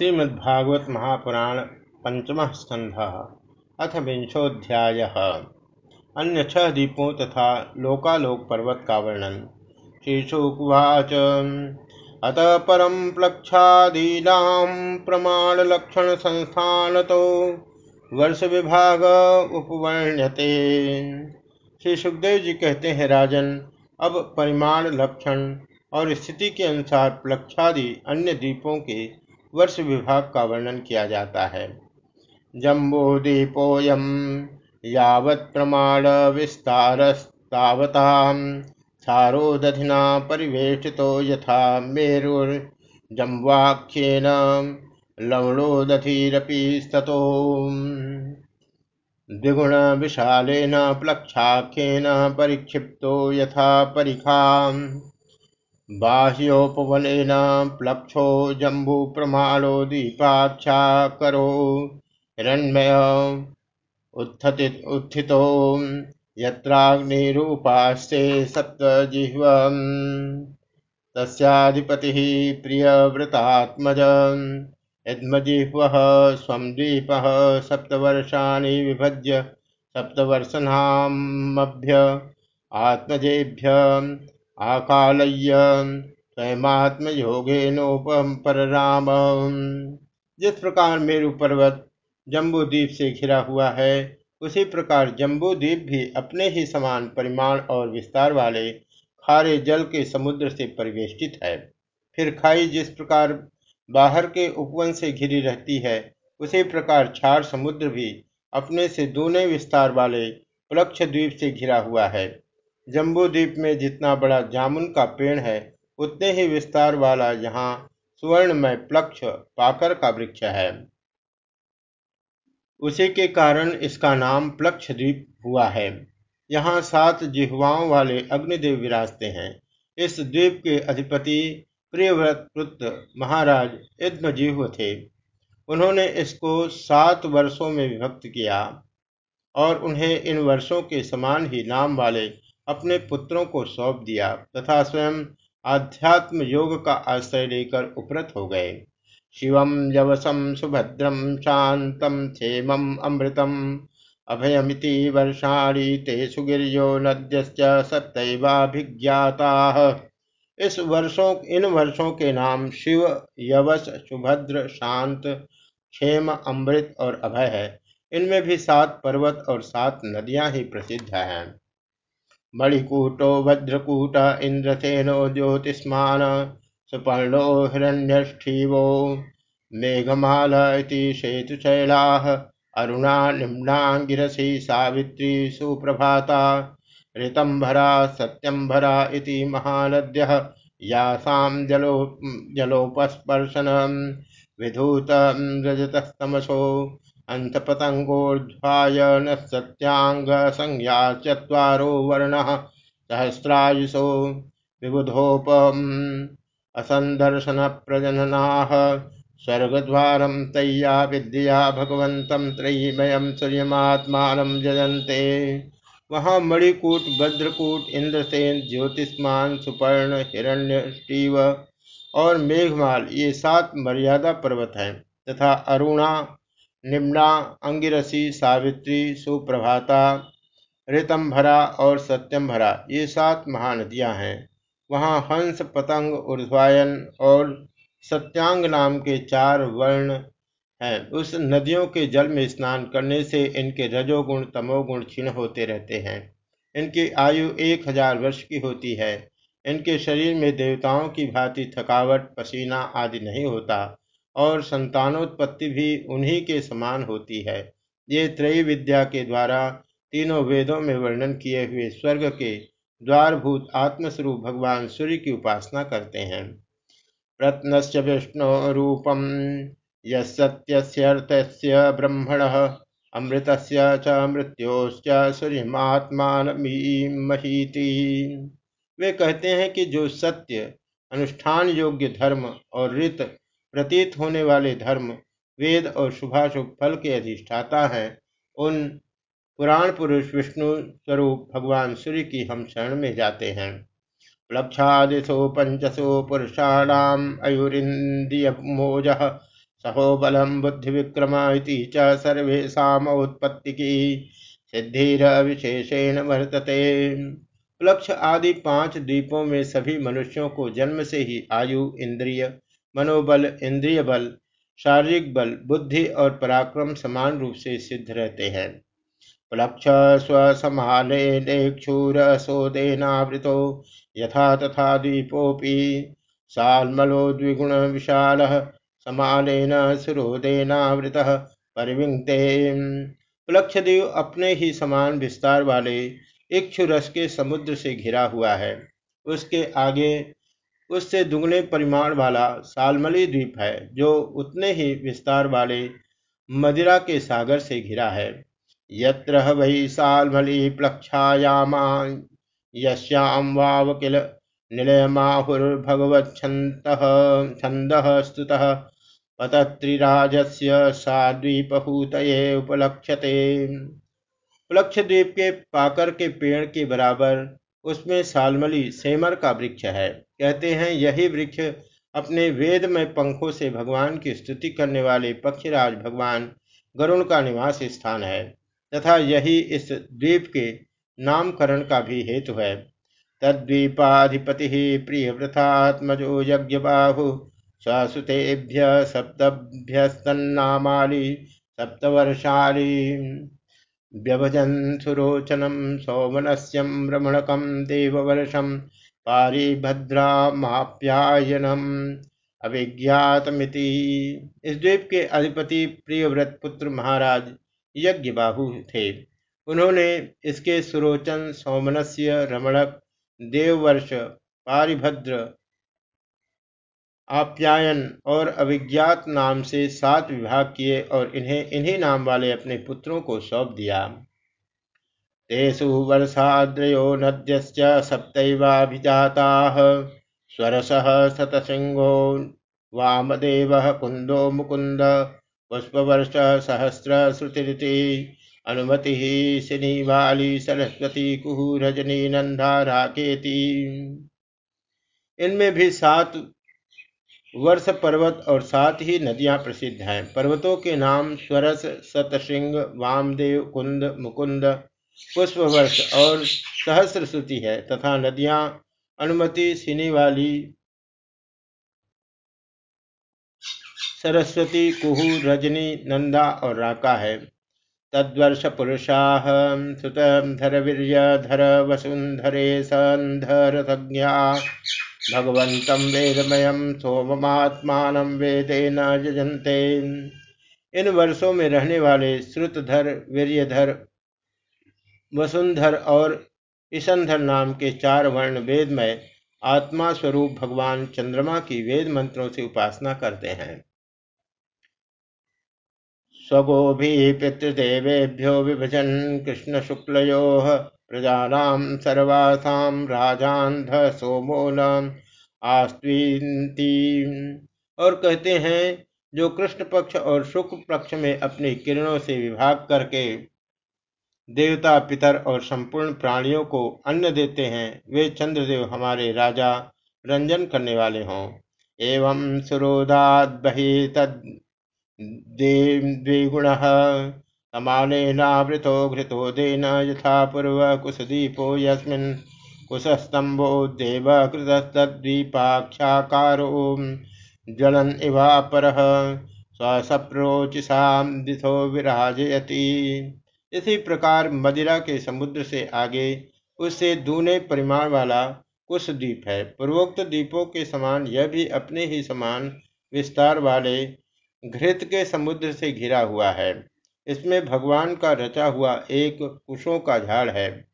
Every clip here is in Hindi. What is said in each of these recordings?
श्रीमद्भागवत महापुराण पंचम स्कंध अथ विंशोध्याय। अन्य छह दीपों तथा लोकालोक पर्वत का वर्णन। श्रीशुकुवाच अत परम प्लक्षादीना प्रमाण लक्षण संस्थान तो वर्ष विभाग उपवर्ण्यते। श्री सुखदेव जी कहते हैं, राजन, अब परिमाण लक्षण और स्थिति के अनुसार प्लक्षादि अन्य दीपों के वर्ष विभाग का वर्णन किया जाता है। जम्बूदीपोयम यावत् प्रमाण विस्तारस्तावता सारोदधिना परिवेष्टितो यथा मेरुर्जम्वाख्येन लवणोदधिरपि स्ततो द्विगुण विशालेन प्लक्षाख्येन परिक्षिप्तो यथा परिखा बाह्योपवनेन प्लक्षो जम्बूप्रमाणो दीपाख्याकरो हिरण्मय उत्थितो यत्राग्निरूपास्ते सप्तजिह्वम् तस्याधिपतिः प्रियव्रतात्मज। यद्मजिह्वः स्वं द्वीपः सप्तवर्षाणि विभज्य सप्तवर्षनामभ्य आत्मजेभ्य आकालय्य राम जिस प्रकार मेरु पर्वत जम्बूद्वीप से घिरा हुआ है, उसी प्रकार जम्बूद्वीप भी अपने ही समान परिमाण और विस्तार वाले खारे जल के समुद्र से परिवेष्टित है। फिर खाई जिस प्रकार बाहर के उपवन से घिरी रहती है, उसी प्रकार छार समुद्र भी अपने से दूने विस्तार वाले प्लक्ष द्वीप से घिरा हुआ है। जम्बू द्वीप में जितना बड़ा जामुन का पेड़ है, उतने ही विस्तार वाला यहाँ सुवर्णमय प्लक्ष पाकर का वृक्ष है। उसी के कारण इसका नाम प्लक्ष द्वीप हुआ है। यहाँ सात जिह्वाओं वाले अग्निदेव विराजते हैं। इस द्वीप के अधिपति प्रियव्रत पुत्र महाराज इद्मजीव थे। उन्होंने इसको सात वर्षों में विभक्त किया और उन्हें इन वर्षों के समान ही नाम वाले अपने पुत्रों को सौंप दिया तथा स्वयं आध्यात्म योग का आश्रय लेकर उपरत हो गए। शिवम यवसम सुभद्रम शांतम क्षेमम अमृतम, अभयमिति वर्षाणी ते सुगिर्यो नद्यश्च सत्यवाभिज्ञाता। इस वर्षों, इन वर्षों के नाम शिव, यवस, सुभद्र शांत क्षेम, अमृत और अभय है। इनमें भी सात पर्वत और सात नदियाँ ही प्रसिद्ध हैं। मणिकूटो भद्रकूट इंद्रसेनो ज्योतिष्मान सुपर्णो, हिरण्यष्ठीवो, मेघमाल इति सेतुशैलाः, अरुणा निम्नाङ्गिरसि सावित्री, सुप्रभाता, ऋतंभरा, सत्यंभरा इति महानद्यः जलो, जलोपस्पर्शनं, विधूत रजतस्तमसो अन्तपतङ्गोर्ध्वाय न सत्याङ्गसंज्ञा चत्वारो वर्णः सहस्रायुषो विबुधोपम्। असन्दर्शनप्रजननाः। स्वर्गद्वारं तय्या विद्या भगवन्तं त्रयीमयं सूर्यमात्मानं जयन्ते। वहाँ मणिकूट भद्रकूट इंद्रसेन ज्योतिष्मान, सुपर्ण, हिरण्य स्टीव और मेघमाल, ये सात मर्यादा पर्वत हैं तथा अरुणा निम्ना, अंगिरसी, सावित्री, सुप्रभाता, ऋतंभरा और सत्यंभरा, ये सात महानदियाँ हैं। वहाँ हंस, पतंग, ऊर्ध्वायन और सत्यांग नाम के चार वर्ण हैं। उस नदियों के जल में स्नान करने से इनके रजोगुण, तमोगुण क्षीण होते रहते हैं। इनकी आयु एक हज़ार वर्ष की होती है। इनके शरीर में देवताओं की भांति थकावट, पसीना आदि नहीं होता। और संतानोत्पत्ति भी उन्हीं के समान होती है। ये त्रयी विद्या के द्वारा तीनों वेदों में वर्णन किए हुए स्वर्ग के द्वारभूत आत्मस्वरूप भगवान सूर्य की उपासना करते हैं। रत्नश्च विष्णु रूपम यत्यर्थ ब्रह्मण अमृत च मृत्योश्च महीति। वे कहते हैं कि जो सत्य, अनुष्ठान योग्य धर्म और रित प्रतीत होने वाले धर्म, वेद और शुभाशुभ फल के अधिष्ठाता हैं। उन पुराण पुरुष विष्णु स्वरूप भगवान सूर्य की हम शरण में जाते हैं। लक्षादिशो पंचसो पुरुषाणाम अयुरिंदिय मोज सहो बलम बुद्धि विक्रम च सर्वेशात्पत्ति की सिद्धिर विशेषेण वर्तते। लक्ष आदि पाँच द्वीपों में सभी मनुष्यों को जन्म से ही आयु, इंद्रिय मनोबल, इंद्रिय बल, शारीरिक बल, बुद्धि और पराक्रम समान रूप से सिद्ध रहते हैं। प्लक्ष स्वसमालेक्षुरसोदेनावृतो यथा तथा द्वीपोऽपि साल्मलो द्विगुण विशाल समालेन सुरोदेनावृतः परिविंगते प्लक्षदेव अपने ही समान विस्तार वाले इक्षुरस के समुद्र से घिरा हुआ है। उसके आगे उससे दुगने परिमाण वाला सालमली द्वीप है, जो उतने ही विस्तार वाले मदिरा के सागर से घिरा है। यत्र वै सालमली प्लक्षायामा यश्याम वाव किल निलयमाहुर्भगवच्छन्दः, छन्दः स्तुतः, पतत्रिराजस्य साद्वीपहूतये उपलक्ष्यते। प्लक्ष द्वीप के पाकर के पेड़ के बराबर उसमें सालमली सेमर का वृक्ष है। कहते हैं, यही वृक्ष अपने वेद में पंखों से भगवान की स्तुति करने वाले पक्षीराज भगवान गरुण का निवास स्थान है तथा यही इस द्वीप के नामकरण का भी हेतु है। तद्वीपाधिपति प्रिय प्रियव्रतात्मजो यज्ञ बाहु स्वसुतेभ्य सप्तभ्यस्तन्नामाली सप्तवर्षाली व्यभजन सुरोचनम सौमनस्यम रमणकम देववर्षम पारिभद्रामाप्यायनम अभिज्ञातमिति इस द्वीप के अधिपति प्रियव्रत पुत्र महाराज यज्ञ बाहु थे। उन्होंने इसके सुरोचन, सौमनस्य, रमणक, देववर्ष, पारिभद्र आप्यायन और अभिज्ञात नाम से सात विभाग किए और इन्हें, इन्हीं नाम वाले अपने पुत्रों को सौंप दिया। तेषु वर्षाद्रयो नद्यश्च सप्तैवाभिजाताः स्वरसः कुन्दो मुकुन्द पुष्पवर्ष सहस्र श्रुतिरिति अनुमतिः सिनीवाली सरस्वती कुहू रजनी नंदा राकेती। इनमें भी सात वर्ष पर्वत और सात ही नदियाँ प्रसिद्ध हैं। पर्वतों के नाम स्वरस, सतसिंह, वामदेव, कुंद, मुकुंद पुष्प वर्ष और सहस्र श्रुति है तथा नदियाँ अनुमति सिनी वाली सरस्वती, कुहू, रजनी, नंदा और राका है। तद्वर्ष पुरुषा सुत धर वीर्य धर वसुंधरे संधर भगवंतम वेदमयम सोममात्मान वेदेन जजंते इन वर्षों में रहने वाले श्रुतधर, वीर्यधर, वसुंधर और ईशंधर नाम के चार वर्ण वेद में आत्मा स्वरूप भगवान चंद्रमा की वेद मंत्रों से उपासना करते हैं। स्वगोभी पितृदेवेभ्यो विभजन कृष्ण शुक्लो प्रजानाम सर्वासाम राजान ध सोमोलम आस्तीन और कहते हैं, जो कृष्ण पक्ष और शुक्ल पक्ष में अपनी किरणों से विभाग करके देवता, पितर और संपूर्ण प्राणियों को अन्न देते हैं, वे चंद्रदेव हमारे राजा रंजन करने वाले हों। एवं सुरोदात बही तद द्विगुण समानेनावृतो घृतोदेन यथा पूर्व कुशदीपो यस्मिन् कुशस्तंभो देव कृतस्तद्वीपाख्याकारो ज्वलन इवापरः स्वसप्रोचिसाम दिथो विराजयति। इसी प्रकार मदिरा के समुद्र से आगे, उससे दूने परिमाण वाला कुश द्वीप है। पूर्वोक्त द्वीपों के समान यह भी अपने ही समान विस्तार वाले घृत के समुद्र से घिरा हुआ है। इसमें भगवान का रचा हुआ एक कुशों का झाड़ है।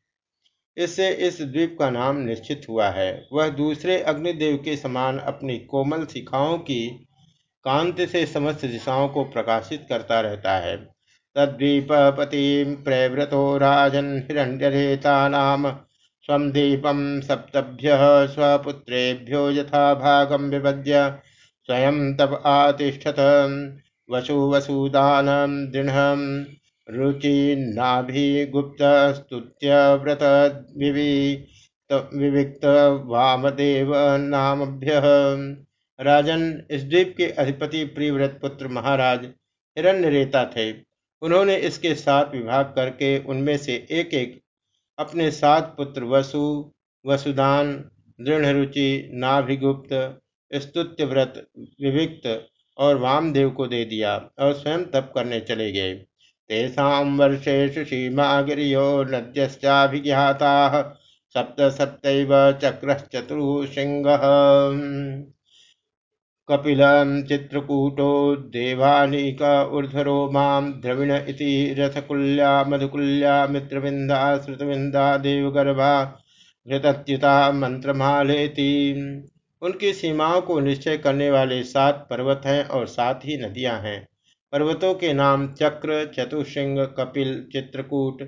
इससे इस द्वीप का नाम निश्चित हुआ है। वह दूसरे अग्निदेव के समान अपनी कोमल शिखाओं की कांति से समस्त दिशाओं को प्रकाशित करता रहता है। तद्वीपति प्रवृतो राजन हिरण्यरेता नाम स्वदीपम सप्तभ्य स्वपुत्रेभ्यो यथा भागम विभज्य स्वयं तब आतिष्ठत। वसु वसुदान दृढ़ रुचिन्नाभिगुप्तस्तुत्य व्रत विविक्त वामदेव नामभ्य राजन, इस द्वीप के अधिपति प्रियव्रत पुत्र महाराज हिरण्य रेता थे। उन्होंने इसके साथ विभाग करके उनमें से एक एक अपने सात पुत्र वसु, वसुदान दृढ़रुचि नाभिगुप्त, स्तुत्यव्रत, विविक्त और वामदेव को दे दिया और स्वयं तप करने चले गए। तेषां वर्षेषु सीमा गिरियो नद्यश्चाभिज्ञाता सप्त सप्तैव चक्रश्चतुर्सिंहः कपिल चित्रकूटो देवानीक ऊर्ध्वरोमां द्रविण इति रथकुल्या मधुकुल्या मित्रविन्दा श्रुतविन्दा देवगर्भा घृतच्युता मंत्रमालेति उनकी सीमाओं को निश्चय करने वाले सात पर्वत हैं और सात ही नदियाँ हैं। पर्वतों के नाम चक्र, चतुशिंग, कपिल, चित्रकूट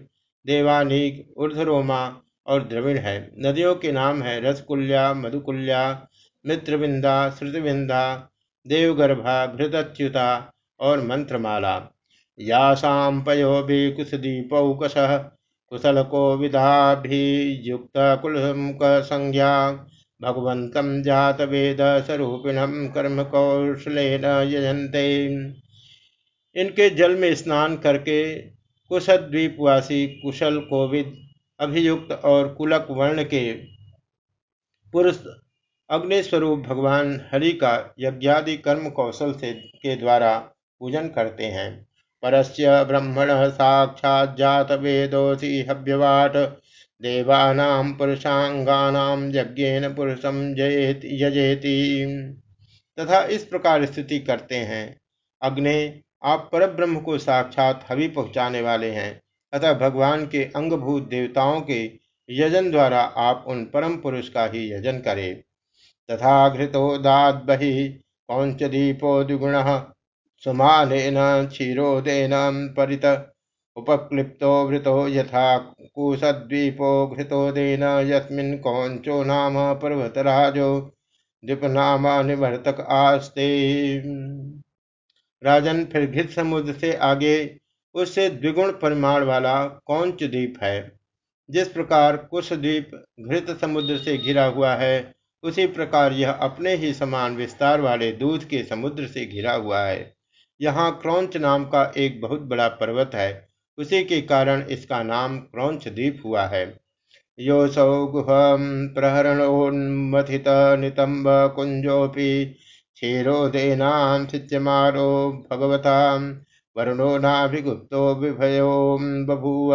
देवानीक ऊर्धरोमा और द्रविण है। नदियों के नाम है रसकुल्या, मधुकुल्या, मित्रविंदा, श्रुतिविंदा, देवगर्भा, घृतच्युता और मंत्रमाला। यासाम पयोभि कुशदीपौकश कुशल को विधाभियुक्त भगवंत जात वेद स्वरूपिणम कर्म कौशलेन यजंते इनके जल में स्नान करके कुशद्वीपवासी कुशल कोविद, अभियुक्त और कुलक वर्ण के पुरुष अग्निस्वरूप भगवान हरि का यज्ञादि कर्म कौशल से, के द्वारा पूजन करते हैं। परस्य ब्रह्मण साक्षात जात वेदोसी हव्यवाट देवानाम पुरुषांगानाम यज्ञेन पुरुषम यजेति। तथा इस प्रकार स्थिति करते हैं। अग्नि, आप परब्रह्म को साक्षात हवि पहुँचाने वाले हैं। अतः भगवान के अंगभूत देवताओं के यजन द्वारा आप उन परम पुरुष का ही यजन करें। तथा घृतो दाद बहि घृतोदाद्बहि पौंचदीपो द्विगुणः सुमानेन क्षीरोदेन परित। उपक्लिप्तो वृतो यथा कुशद्वीपो घृतोदेन यस्मिन् कौंचो नाम पर्वतराजो दीपनामा निवर्तक आस्ते। राजन फिर घृत समुद्र से आगे, उससे द्विगुण परिमाण वाला कौंच द्वीप है, जिस प्रकार कुश द्वीप घृत समुद्र से घिरा हुआ है, उसी प्रकार यह अपने ही समान विस्तार वाले दूध के समुद्र से घिरा हुआ है। यहाँ क्रौच नाम का एक बहुत बड़ा पर्वत है उसी के कारण इसका नाम क्रौच द्वीप हुआ है। योसौ गुहम प्रहरणोन्मथित नितंब कुंजोपि क्षीरोदेनाम सिच्यमारो भगवता वरुणो नाभिगुप्तो विभयो बभूव।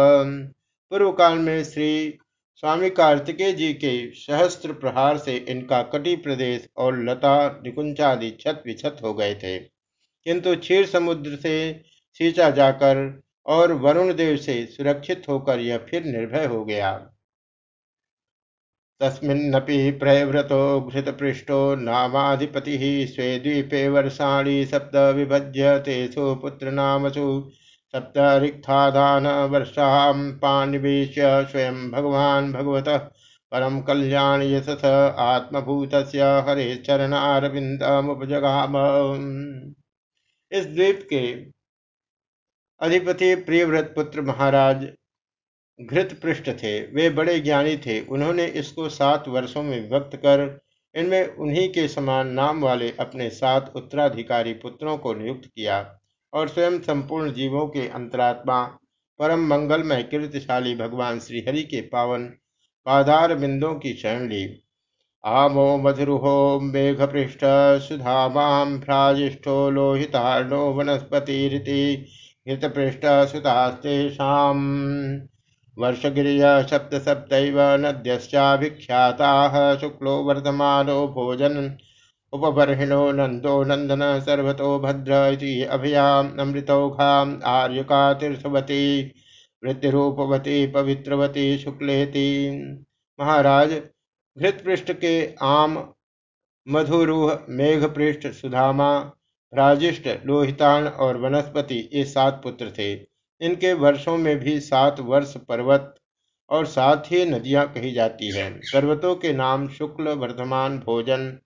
पूर्व काल में श्री स्वामी कार्तिकेय जी के सहस्त्र प्रहार से इनका कटी प्रदेश और लता निकुंचादि छत विछत हो गए थे। किंतु क्षीर समुद्र से सींचा जाकर और वरुण देव से सुरक्षित होकर यह फिर निर्भय हो गया। तस्मिन्नपि प्रव्रतो घृतपृष्ठो नामाधिपति स्वे द्वीपे वर्षाणी सप्त विभज्य तेषु पुत्रनामसु सप्तरिक्थादान वर्षां पानिवेश्य स्वयं भगवान् भगवतः परम कल्याण यशस आत्मभूत हरे चरणारविंदमुपजगाम इस द्वीप के अधिपति प्रियव्रत पुत्र महाराज घृत पृष्ठ थे। वे बड़े ज्ञानी थे। उन्होंने इसको सात वर्षों में विभक्त कर, इनमें उन्हीं के समान नाम वाले अपने सात उत्तराधिकारी पुत्रों को नियुक्त किया और स्वयं संपूर्ण जीवों के अंतरात्मा, परम मंगलमय, कीर्तिशाली भगवान श्रीहरि के पावन पादार बिंदों की शरण ली। आमो मधुरुहो मेघपृष्ठ सुधामां भ्राजिष्ठो लोहितार्णो वनस्पतिरिति घृतपृष्ठ सुतास्तेषां वर्षगिरिय सप्त सप्तैव नद्यश्चाभिख्याताः शुक्लो वर्धमानो भोजन। उपबर्हिणो नंदो नंदन सर्वतो भद्र अभयामृतौघा आर्यका तीर्थवती वृत्तिरूपवती पवित्रवती शुक्लेति। महाराज, घृतपृष्ठ के आम मधुरूह मेघपृष्ठ सुधामा। राजिष्ट लोहितान और वनस्पति ये सात पुत्र थे। इनके वर्षों में भी सात वर्ष पर्वत और सात ही नदियाँ कही जाती हैं। पर्वतों के नाम शुक्ल, वर्धमान, भोजन,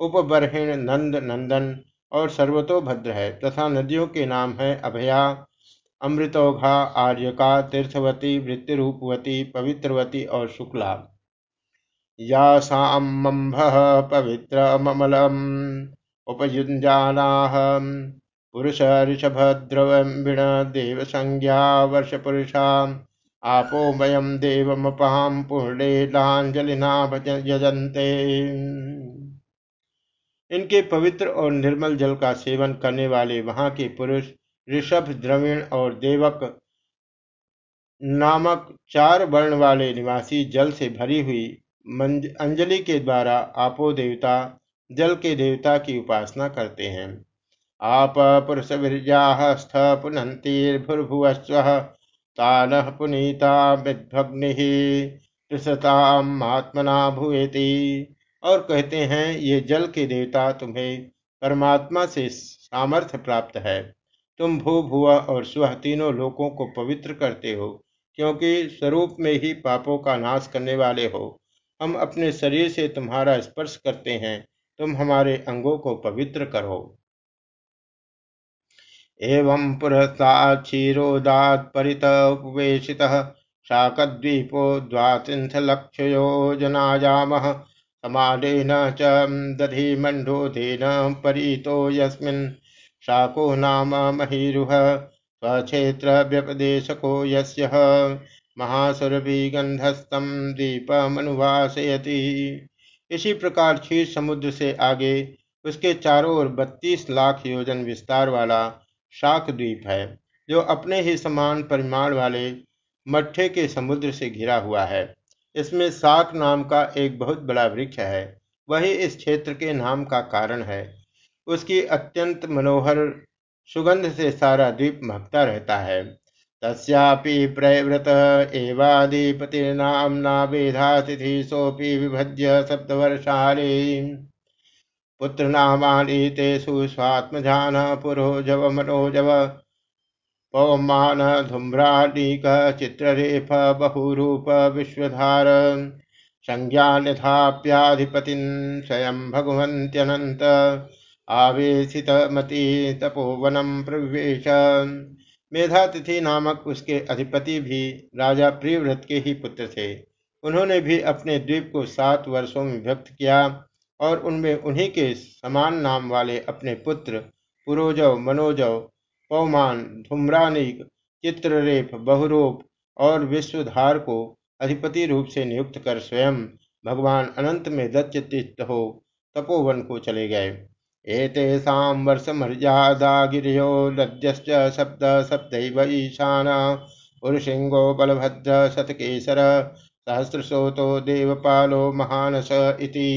उपबरहिण, नंद, नंदन और सर्वतोभद्र है तथा नदियों के नाम है अभया, अमृतौघा, आर्यका, तीर्थवती, वृत्तिरूपवती, पवित्रवती और शुक्ला। या सांभ पवित्र पवित्रममलम्। उपयुञ्जानाः। पुरुष ऋषभद्रविण देवसंज्ञा वर्षपुरुषा आपो वयम देवमपाम पूर्णेलांजलिना यजंते इनके पवित्र और निर्मल जल का सेवन करने वाले वहाँ के पुरुष ऋषभ द्रविण और देवक नामक चार वर्ण वाले निवासी जल से भरी हुई अंजलि के द्वारा आपो देवता जल के देवता की उपासना करते हैं। आप पुरुष वीरजास्थ पुनंतीर्भुर्भुवस्व तान पुनीता विद्भग्नि महात्मना भुएति और कहते हैं, ये जल के देवता तुम्हें परमात्मा से सामर्थ्य प्राप्त है। तुम भू भुआ और स्व तीनों लोकों को पवित्र करते हो, क्योंकि स्वरूप में ही पापों का नाश करने वाले हो। हम अपने शरीर से तुम्हारा स्पर्श करते हैं तुम हमारे अंगों को पवित्र करो। एवं पुरस्तात् क्षीरोदात् परित उपवेशितः शाकद्वीपो द्वात्रिंशलक्षयोजनायामः समाडेन च दधिमण्डोधेन परीतो यस्मिन् शाको नाम महीरुह स्वक्षेत्रव्यपदेशको यस्य महासुरभिगंधस्तम दीपमनुवासयति इसी प्रकार क्षीर समुद्र से आगे उसके चारों ओर बत्तीस लाख योजन विस्तार वाला शाक द्वीप है, जो अपने ही समान परिमाण वाले मट्ठे के समुद्र से घिरा हुआ है। इसमें साक नाम का एक बहुत बड़ा वृक्ष है, वही इस क्षेत्र के नाम का कारण है। उसकी अत्यंत मनोहर सुगंध से सारा द्वीप महकता रहता है। तस्यापि प्रव्रत एवाधिपतिर्नाम्ना वेधातिथि सोपि विभज्य सप्तवर्षाले पुत्रनामानि तेषु स्वात्मजान पुरोजव मनोजव पवमान धूम्राणिक चित्ररेफ बहुरूप विश्वधार संज्ञान्यथाप्याधिपतिं स्वयं भगवन्त्यनन्त आवेशितमति तपोवनम प्रवेश। मेधातिथि नामक उसके अधिपति भी राजा प्रियव्रत के ही पुत्र थे। उन्होंने भी अपने द्वीप को सात वर्षों में व्यक्त किया और उनमें उन्हीं के समान नाम वाले अपने पुत्र पुरोजव, मनोजव पौमान धूम्रानिक, चित्ररेप, बहुरूप और विश्वधार को अधिपति रूप से नियुक्त कर स्वयं भगवान अनंत में दच्चित हो तपोवन को चले गए। एतेषां वर्षमर्यादा गिरियो लज्जश्च शब्द सप्तैव ईशान। पुरुषिंगो बलभद्र शतकेसर, सहस्रशोतो देवपालो महानस इति।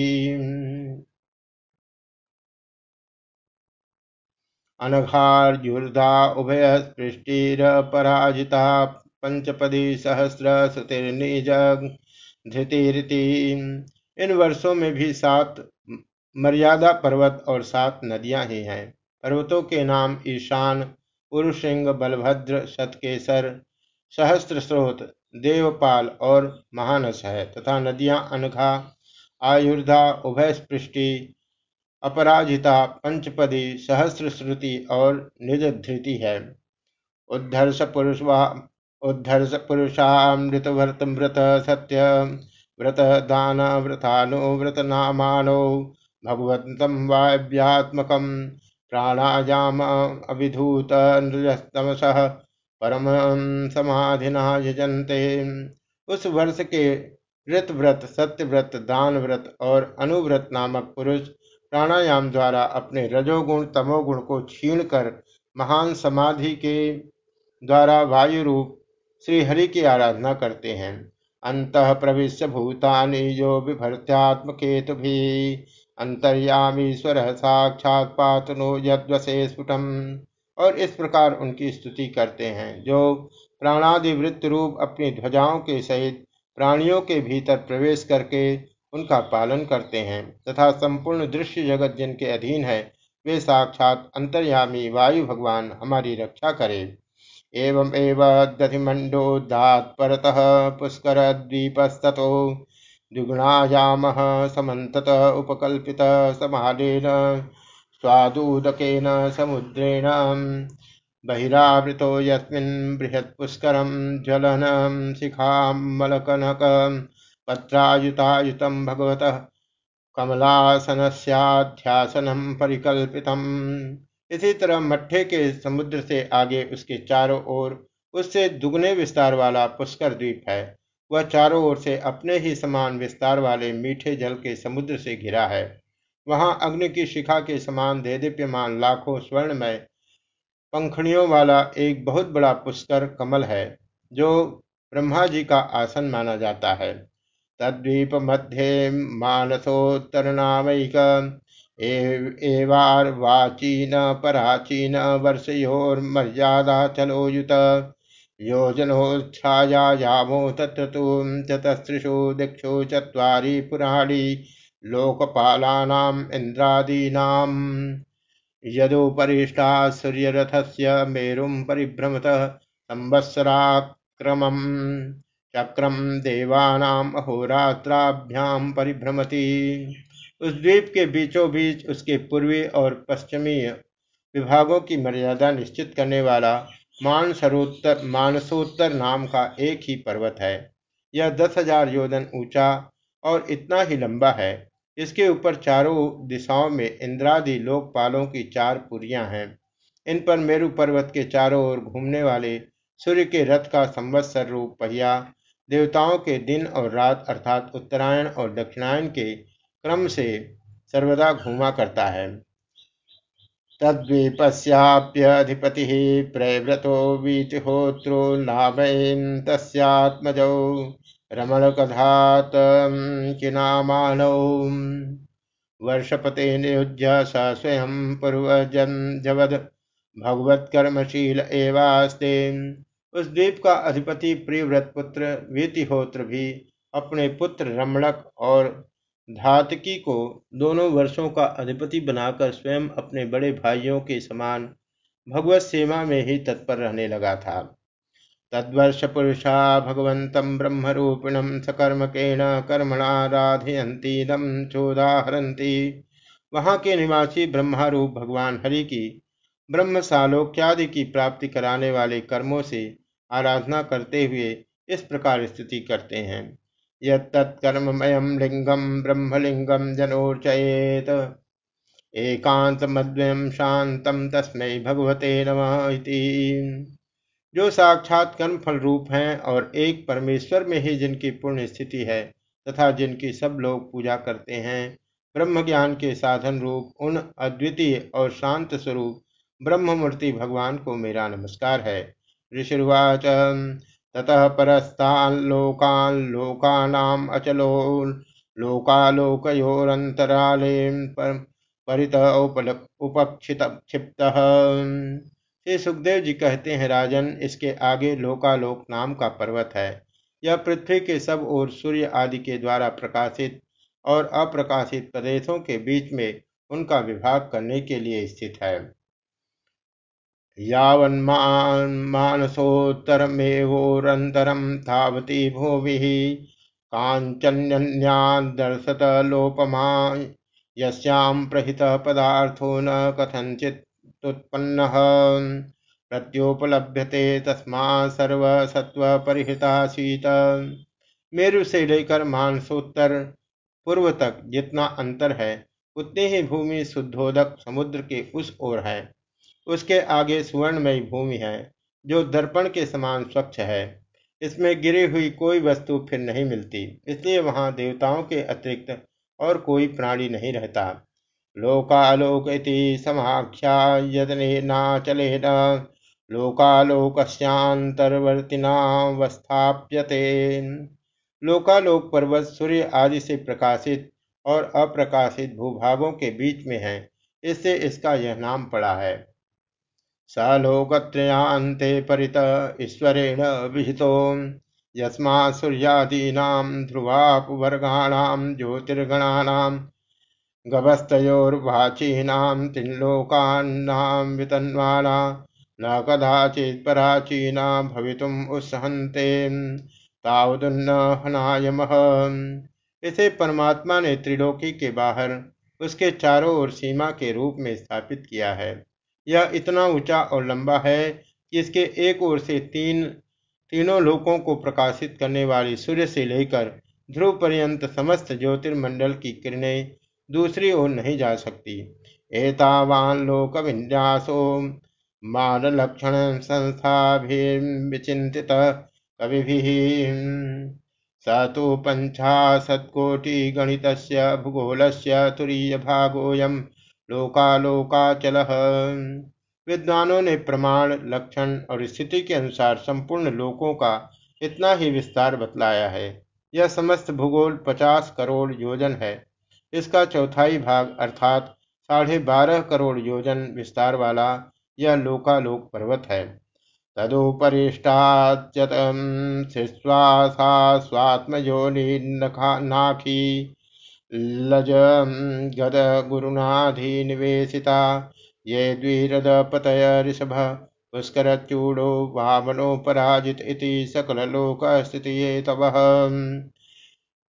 अनघार्युर्धा उभयस्पृष्टिरपराजिता पंचपदी सहस्र श्रुतिर्निज धृतिरिति। इन वर्षों में भी सात मर्यादा पर्वत और सात नदियाँ ही हैं। पर्वतों के नाम ईशान, पुरुषिंग, बलभद्र सतकेसर सहस्त्र स्रोत देवपाल और महानस है तथा नदियाँ अनघा, आयुर्धा उभय स्पृष्टि अपराजिता, पंचपदी सहस्र श्रुति और निज धृति है। उद्धर्ष पुरुषवा उद्धर्ष पुरुषामृत व्रत व्रत सत्य, व्रत दान व्रतानु व्रत नामानो भगवंतम वाव्यात्मक प्राणायाम अभिधूत नृतमस परम समाधिना यजंते उस वर्ष के ऋत व्रत सत्य व्रत दान व्रत और अनुव्रत नामक पुरुष प्राणायाम द्वारा अपने रजोगुण, तमोगुण को छीण कर महान समाधि के द्वारा वायु रूप श्री हरि की आराधना करते हैं। अंत प्रविश्य भूतानि जो बिभर्त्यात्मकेतु भी अंतर्यामीश्वर साक्षात पातनो यद्वसे स्फुटम। और इस प्रकार उनकी स्तुति करते हैं, जो प्राणादि वृत्त रूप अपनी ध्वजाओं के सहित प्राणियों के भीतर प्रवेश करके उनका पालन करते हैं, तथा संपूर्ण दृश्य जगत जिनके अधीन है, वे साक्षात अंतर्यामी वायु भगवान हमारी रक्षा करे। एवं एव दधिमंडोदात परतः पुष्कर द्वीपस्तो द्विगुणायाम समत उपकल्पित समालेन स्वादुदकेन, समुद्रेण। बहिरावृतो यस्मिन् बृहत्पुष्करं ज्वलनं शिखामलकनक पत्रायुतायुतं भगवतः कमलासनस्याध्यासनम परिकल्पितम। इसी तरह मट्ठे के समुद्र से आगे उसके चारों ओर, उससे दुगने विस्तार वाला पुष्कर द्वीप है। वह चारों ओर से अपने ही समान विस्तार वाले मीठे जल के समुद्र से घिरा है। वहाँ अग्नि की शिखा के समान दे देदीप्यमान लाखों स्वर्णमय पंखड़ियों वाला एक बहुत बड़ा पुष्कर कमल है, जो ब्रह्मा जी का आसन माना जाता है। तद्वीप मध्य मानसोत्तरनामैक एवार्वाचीन पराचीन वर्षयोर्मर्यादा चलोयुत योजनोच्छायामो तत्र तु चतस्त्रिषु दिक्षु चत्वारि पुराणि लोकपालानाम् इन्द्रादीनाम् यदुपरिष्टा सूर्यरथस्य मेरुं परिभ्रमतः संवत्सराक्रमम् चक्रम देवानाम अहोरात्राभ्याम परिभ्रमति। उस द्वीप के बीचों बीच उसके पूर्वी और पश्चिमी विभागों की मर्यादा निश्चित करने वाला मानसरोत्तर, मानसोत्तर नाम का एक ही पर्वत है। यह दस हज़ार योजन ऊँचा और इतना ही लंबा है। इसके ऊपर चारों दिशाओं में इंद्रादि लोकपालों की चार पुरियाँ हैं। इन पर मेरु पर्वत के चारों ओर घूमने वाले सूर्य के रथ का संवत्सर रूप पहिया, देवताओं के दिन और रात अर्थात उत्तरायण और दक्षिणायन के क्रम से सर्वदा घूमा करता है। तद्वीपस्याप्यधिपति प्रव्रतो वीतिहोत्रो नामैं तस्यात्मजौ रमणकधात किनामानौ। वर्षपते नियुज्य स स्वयं पूर्वजन जवद भगवत्कर्मशील एवास्ते। उस द्वीप का अधिपति प्रियव्रत पुत्र वीतिहोत्र भी अपने पुत्र रमणक और धातकी को दोनों वर्षों का अधिपति बनाकर स्वयं अपने बड़े भाइयों के समान भगवत सेवा में ही तत्पर रहने लगा था। तद्वर्ष पुरुषा भगवत ब्रह्मरूपिणम सकर्मकेण कर्मणा राधयंती दम चोदाहरती वहाँ के निवासी ब्रह्मारूप भगवान हरि की ब्रह्म सालोक्यादि की प्राप्ति कराने वाले कर्मों से आराधना करते हुए इस प्रकार स्थिति करते हैं। यत्तत्कर्ममयं लिंगम ब्रह्मलिंगम जनोर्चयेत। एकांतमद्वयं शांतम तस्मै भगवते नमः जो साक्षात कर्म फल रूप हैं और एक परमेश्वर में ही जिनकी पूर्ण स्थिति है तथा जिनकी सब लोग पूजा करते हैं ब्रह्म ज्ञान के साधन रूप, उन अद्वितीय और शांत स्वरूप ब्रह्म मूर्ति भगवान को मेरा नमस्कार है। ऋषिर्वाच। ततः परस्ताल्लोकान् लोकानाम् अचलो लोकालोकयोरन्तराले परित उपक्षित, क्षिप्त। श्री सुखदेव जी कहते हैं, राजन, इसके आगे लोकालोक नाम का पर्वत है। यह पृथ्वी के सब ओर सूर्य आदि के द्वारा प्रकाशित और अप्रकाशित प्रदेशों के बीच में उनका विभाग करने के लिए स्थित है। यावन्मानसोत्तरमेवोरन्तरं तावती भुविः काञ्चन्यन्यादर्शतलोपमा यस्यां प्रहितः पदार्थो न कथञ्चिदुत्पन्नः प्रत्योपलभ्यते तस्मा सर्वसत्वपरिहृतासीत मेरु से लेकर मानसोत्तर पूर्व तक जितना अंतर है, उतनी ही भूमि शुद्धोदक समुद्र के उस ओर है। उसके आगे सुवर्णमयी भूमि है, जो दर्पण के समान स्वच्छ है। इसमें गिरी हुई कोई वस्तु फिर नहीं मिलती, इसलिए वहाँ देवताओं के अतिरिक्त और कोई प्राणी नहीं रहता। लोकालोक समाख्या यदनेनाचलेन लोकालोकस्यांतर्वर्तिनावस्थाप्यते लोकालोक पर्वत सूर्य आदि से प्रकाशित और अप्रकाशित भूभागों के बीच में है, इससे इसका यह नाम पड़ा है। स लोकत्रयान्ते परित ईश्वरेण विहितो। यस्मा सूर्यादीनां ध्रुवापवर्गाणां ज्योतिर्गणानां गभस्तयोर्वाचीनां त्रिलोकानां वितन्वाना न कदाचित् पराचीना भवितुम् उत्सहन्ते इसे परमात्मा ने त्रिलोकी के बाहर उसके चारों ओर सीमा के रूप में स्थापित किया है। यह इतना ऊँचा और लंबा है कि इसके एक ओर से तीन, तीनों लोकों को प्रकाशित करने वाली सूर्य से लेकर ध्रुव पर्यंत समस्त ज्योतिर्मंडल की किरणें दूसरी ओर नहीं जा सकती। एतावान लोक विन्यासो मान लक्षण संस्था विचिंतित कवि स तो पंचाशत्कोटि गणित भूगोल से तुरीय भागोयम लोकालोकाचल। विद्वानों ने प्रमाण, लक्षण और स्थिति के अनुसार संपूर्ण लोकों का इतना ही विस्तार बतलाया है। यह समस्त भूगोल पचास करोड़ योजन है। इसका चौथाई भाग अर्थात साढ़े बारह करोड़ योजन विस्तार वाला यह लोकालोक पर्वत है। तदुपरिष्टाच्यतं शिश्वासा स्वात्मयोनिनाखी लज गद गुरुनाधिनिवेशिता ये द्विरदपतय ऋषभ पुष्करच्यूडो वामनो पराजित इति सकललोकस्थितिये तव।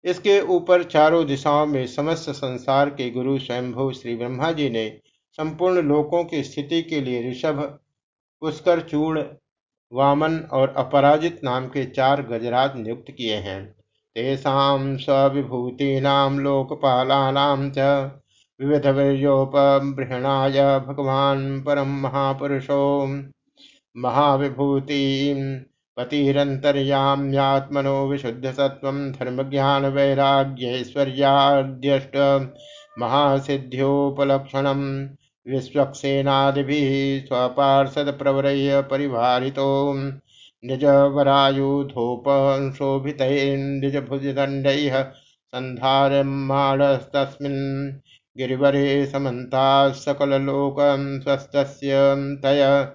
इसके ऊपर चारों दिशाओं में समस्त संसार के गुरु स्वयंभू श्री ब्रह्मा जी ने संपूर्ण लोकों की स्थिति के लिए ऋषभ पुष्कर चूड़ वामन और अपराजित नाम के चार गजराज नियुक्त किए हैं। तेषाम स्विभूतीनाम लोकपालानाम च विविध वीर्योपबृहणाय भगवान परम महापुरुषो महाविभूति पतिरंतर्याम्यात्मनो विशुद्ध सत्व धर्म ज्ञान वैराग्यश्वर्याद्यष्ट महासिद्ध्योपलक्षणम विश्वक्सेनादिभिः स्वपार्षदप्रवरैः परिवारितो निजवरायुधोपशोभितैर्निजभुजदण्डैः सन्धार्यमाणस्तस्मिन् गिरिवरे समन्ताः सकललोकं स्वस्तस्य तय,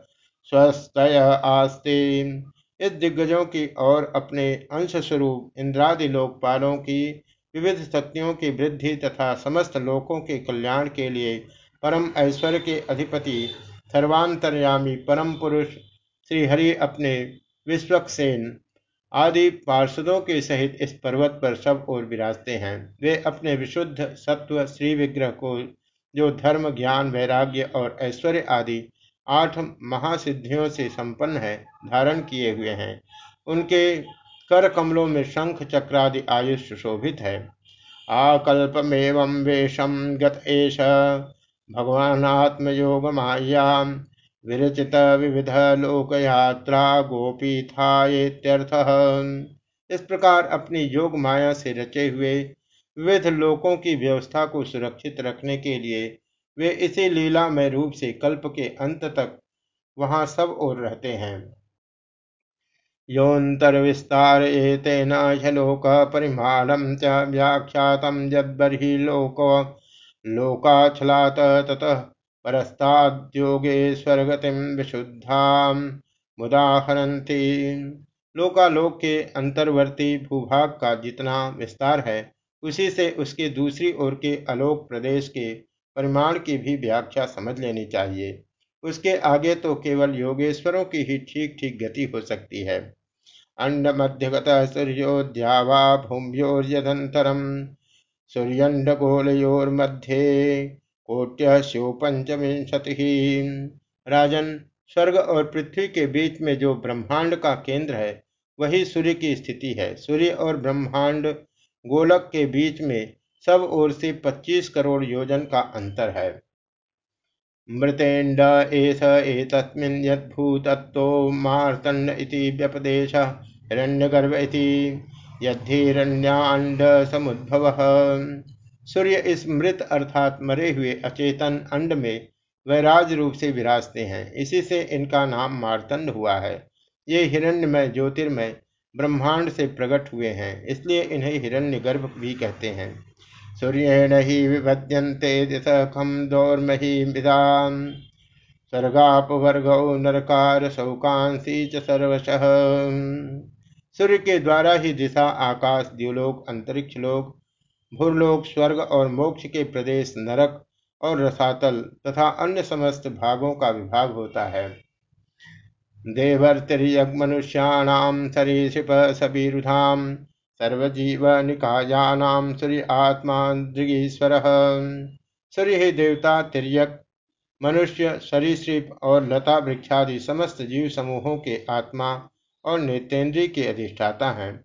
स्वस्तय आस्ते। इस दिग्गजों की और अपने अंश स्वरूप इंद्रादि लोकपालों की, विविध शक्तियों की वृद्धि तथा समस्त लोकों के कल्याण के लिए परम ऐश्वर्य के अधिपति, सर्वांतर्यामी परम पुरुष, श्रीहरि अपने विश्वक्सेन आदि पार्षदों के सहित इस पर्वत पर सब ओर विराजते हैं। वे अपने विशुद्ध सत्व श्री विग्रह को, जो धर्म, ज्ञान, वैराग्य और ऐश्वर्य आदि आठ महासिद्धियों से संपन्न है, धारण किए हुए हैं। उनके कर कमलों में शंख, चक्रादि आयुष शोभित है। आकल्पमेव वेशम गत एष भगवानात्मयोग मायाम विरचित विविध लोक यात्रा गोपी था इस प्रकार अपनी योग माया से रचे हुए विविध लोकों की व्यवस्था को सुरक्षित रखने के लिए वे इसी लीलामय रूप से कल्प के अंत तक वहाँ सब ओर रहते हैं। योन्तर विस्तार एतेन लोक परिमाणम च व्याख्यातम यदर्हि लोक लोकाछलात ततः परस्ताद्योगे स्वर्गतिम विशुद्धा मुदाहरती लोकालोक के अंतर्वर्ती भूभाग का जितना विस्तार है, उसी से उसके दूसरी ओर के अलोक प्रदेश के परिमाण की भी व्याख्या समझ लेनी चाहिए। उसके आगे तो केवल योगेश्वरों की ही ठीक ठीक गति हो सकती है। अंड मध्यगत सूर्योद्यावा भूम्योर्यदंतरम सूर्यंडगोलयोर्मध्ये कोट्य शिव राजन, स्वर्ग और पृथ्वी के बीच में जो ब्रह्मांड का केंद्र है, वही सूर्य की स्थिति है। सूर्य और ब्रह्मांड गोलक के बीच में सब ओर से 25 करोड़ योजन का अंतर है। मृतेण्ड एष एतस्मिन् यद्भूतत्तो मार्तण्ड इति व्यपदेश, हिरण्यगर्भ इति यद्धिरण्याण्ड समुद्भव। सूर्य इस मृत अर्थात मरे हुए अचेतन अंड में वैराज रूप से विराजते हैं। इसी से इनका नाम मारतंड हुआ है। ये हिरण्यमय, ज्योतिर्मय, ब्रह्मांड से प्रकट हुए हैं, इसलिए इन्हें हिरण्य गर्भ भी कहते हैं। सूर्येण ही विभद्यन्ते दिशखम दौर्मही विदाम। स्वर्गापवर्ग नरकार शौकांसी च सर्वशः। सूर्य के द्वारा ही दिशा, आकाश, द्युलोक, अंतरिक्ष लोक भूलोक, स्वर्ग और मोक्ष के प्रदेश नरक और रसातल तथा अन्य समस्त भागों का विभाग होता है। देवर्तिर्यग मनुष्याणाम सरीशिप सबीरुधाम सर्वजीव निकायानाम सूर्य आत्मा दृगीश्वर। सूर्य ही देवता तिरक मनुष्य, सरीसृप और लता वृक्षादि समस्त जीव समूहों के आत्मा और नेतेंद्रीय के अधिष्ठाता हैं।